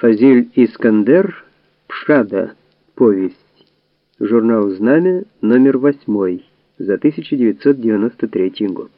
Фазиль Искандер, Пшада, повесть. Журнал «Знамя», номер 8, за 1993 год.